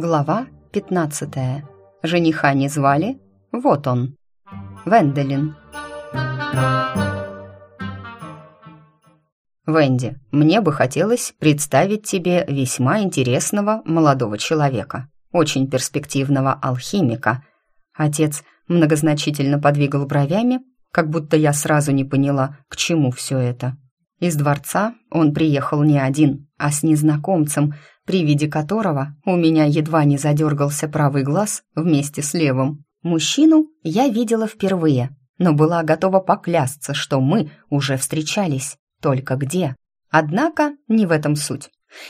Глава 15. Жениха не звали? Вот он. Венделин. Венди, мне бы хотелось представить тебе весьма интересного молодого человека, очень перспективного алхимика. Отец многозначительно подвигал бровями, как будто я сразу не поняла, к чему все это. Из дворца он приехал не один, а с незнакомцем, при виде которого у меня едва не задергался правый глаз вместе с левым. Мужчину я видела впервые, но была готова поклясться, что мы уже встречались. Только где? Однако не в этом суть.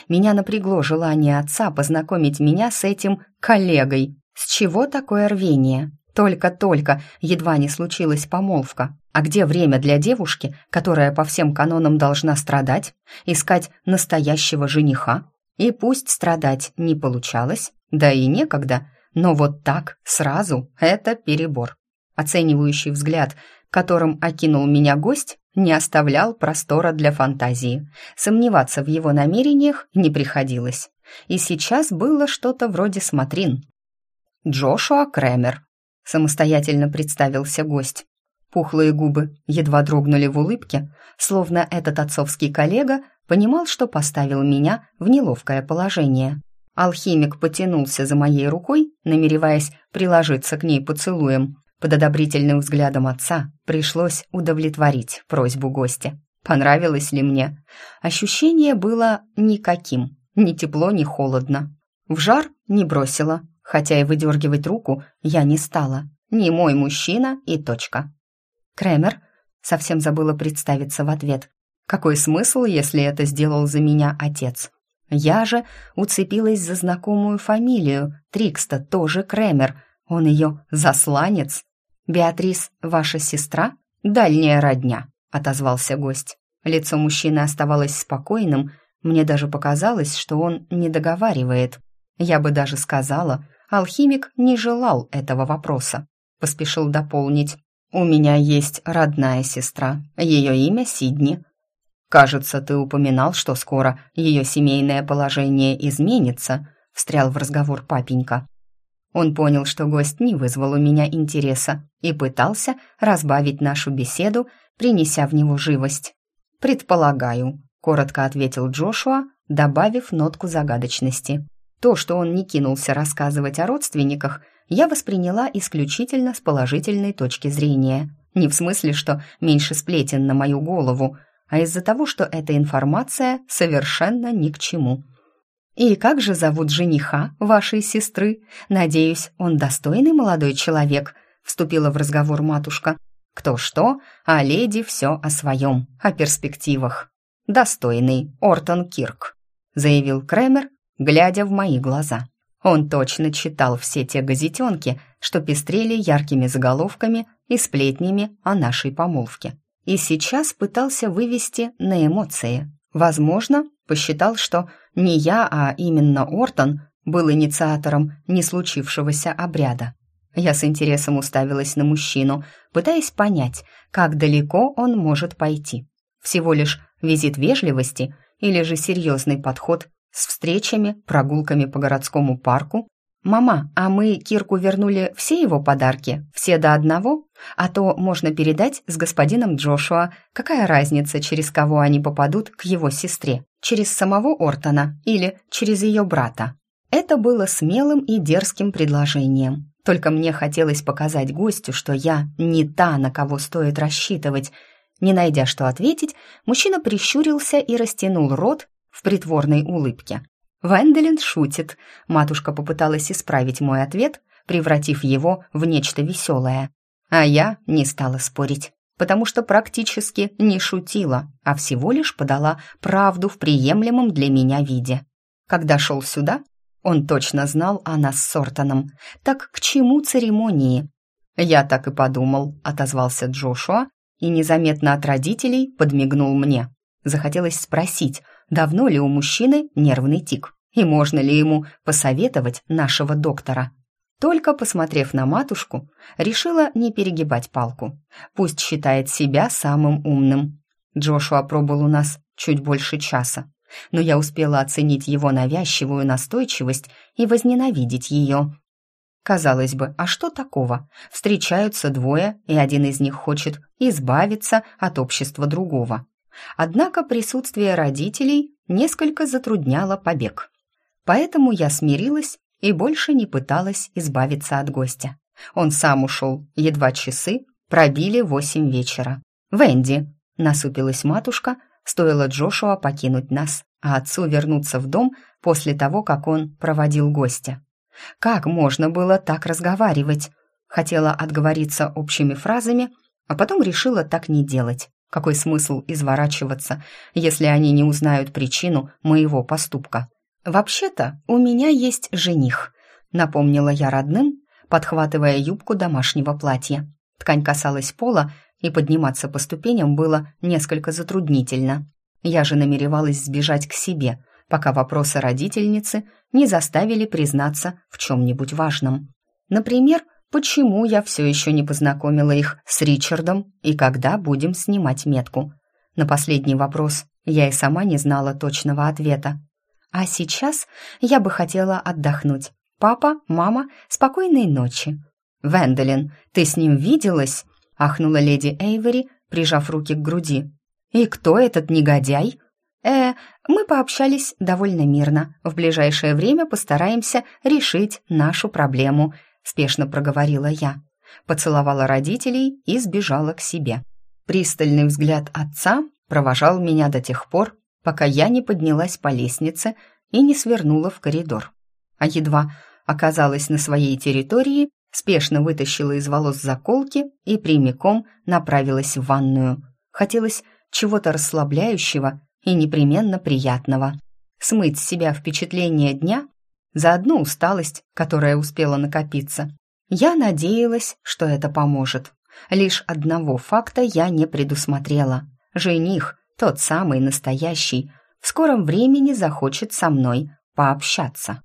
Меня напрягло желание отца познакомить меня с этим коллегой. С чего такое рвение? Только-только едва не случилась помолвка. А где время для девушки, которая по всем канонам должна страдать, искать настоящего жениха? И пусть страдать не получалось, да и некогда, но вот так, сразу, это перебор. Оценивающий взгляд, которым окинул меня гость, не оставлял простора для фантазии. Сомневаться в его намерениях не приходилось. И сейчас было что-то вроде смотрин. «Джошуа Крэмер», самостоятельно представился гость. Пухлые губы едва дрогнули в улыбке, словно этот отцовский коллега понимал, что поставил меня в неловкое положение. Алхимик потянулся за моей рукой, намереваясь приложиться к ней поцелуем. Под одобрительным взглядом отца пришлось удовлетворить просьбу гостя. Понравилось ли мне? Ощущение было никаким, ни тепло, ни холодно. В жар не бросило, хотя и выдергивать руку я не стала. Не мой мужчина и точка. Кремер совсем забыла представиться в ответ. Какой смысл, если это сделал за меня отец? Я же уцепилась за знакомую фамилию. Трикста тоже Кремер. Он ее засланец. «Беатрис, ваша сестра?» «Дальняя родня», — отозвался гость. Лицо мужчины оставалось спокойным. Мне даже показалось, что он не договаривает. Я бы даже сказала, Алхимик не желал этого вопроса. Поспешил дополнить. «У меня есть родная сестра. Ее имя Сидни. Кажется, ты упоминал, что скоро ее семейное положение изменится», встрял в разговор папенька. Он понял, что гость не вызвал у меня интереса и пытался разбавить нашу беседу, принеся в него живость. «Предполагаю», — коротко ответил Джошуа, добавив нотку загадочности. То, что он не кинулся рассказывать о родственниках, я восприняла исключительно с положительной точки зрения. Не в смысле, что меньше сплетен на мою голову, а из-за того, что эта информация совершенно ни к чему. «И как же зовут жениха вашей сестры? Надеюсь, он достойный молодой человек», — вступила в разговор матушка. «Кто что, а леди все о своем, о перспективах». «Достойный Ортон Кирк», — заявил Кремер, глядя в мои глаза. Он точно читал все те газетенки, что пестрели яркими заголовками и сплетнями о нашей помолвке. И сейчас пытался вывести на эмоции. Возможно, посчитал, что не я, а именно Ортон был инициатором не случившегося обряда. Я с интересом уставилась на мужчину, пытаясь понять, как далеко он может пойти. Всего лишь визит вежливости или же серьезный подход с встречами, прогулками по городскому парку. «Мама, а мы Кирку вернули все его подарки? Все до одного? А то можно передать с господином Джошуа. Какая разница, через кого они попадут к его сестре? Через самого Ортона или через ее брата?» Это было смелым и дерзким предложением. Только мне хотелось показать гостю, что я не та, на кого стоит рассчитывать. Не найдя что ответить, мужчина прищурился и растянул рот в притворной улыбке. Венделин шутит. Матушка попыталась исправить мой ответ, превратив его в нечто веселое. А я не стала спорить, потому что практически не шутила, а всего лишь подала правду в приемлемом для меня виде. Когда шел сюда, он точно знал о нас с Сортоном. Так к чему церемонии? «Я так и подумал», — отозвался Джошуа и незаметно от родителей подмигнул мне. Захотелось спросить, давно ли у мужчины нервный тик, и можно ли ему посоветовать нашего доктора. Только посмотрев на матушку, решила не перегибать палку. Пусть считает себя самым умным. Джошуа пробыл у нас чуть больше часа. но я успела оценить его навязчивую настойчивость и возненавидеть ее. Казалось бы, а что такого? Встречаются двое, и один из них хочет избавиться от общества другого. Однако присутствие родителей несколько затрудняло побег. Поэтому я смирилась и больше не пыталась избавиться от гостя. Он сам ушел, едва часы пробили восемь вечера. «Венди!» — насупилась матушка, стоило Джошуа покинуть нас, а отцу вернуться в дом после того, как он проводил гостя. Как можно было так разговаривать? Хотела отговориться общими фразами, а потом решила так не делать. Какой смысл изворачиваться, если они не узнают причину моего поступка? «Вообще-то у меня есть жених», — напомнила я родным, подхватывая юбку домашнего платья. Ткань касалась пола, и подниматься по ступеням было несколько затруднительно. Я же намеревалась сбежать к себе, пока вопросы родительницы не заставили признаться в чем-нибудь важном. Например, почему я все еще не познакомила их с Ричардом и когда будем снимать метку. На последний вопрос я и сама не знала точного ответа. А сейчас я бы хотела отдохнуть. Папа, мама, спокойной ночи. «Венделин, ты с ним виделась?» — ахнула леди Эйвери, прижав руки к груди. «И кто этот негодяй?» «Э, мы пообщались довольно мирно. В ближайшее время постараемся решить нашу проблему», — спешно проговорила я. Поцеловала родителей и сбежала к себе. Пристальный взгляд отца провожал меня до тех пор, пока я не поднялась по лестнице и не свернула в коридор. А едва оказалась на своей территории, спешно вытащила из волос заколки и прямиком направилась в ванную. Хотелось чего-то расслабляющего и непременно приятного. Смыть с себя впечатление дня за одну усталость, которая успела накопиться. Я надеялась, что это поможет. Лишь одного факта я не предусмотрела. Жених, тот самый настоящий, в скором времени захочет со мной пообщаться.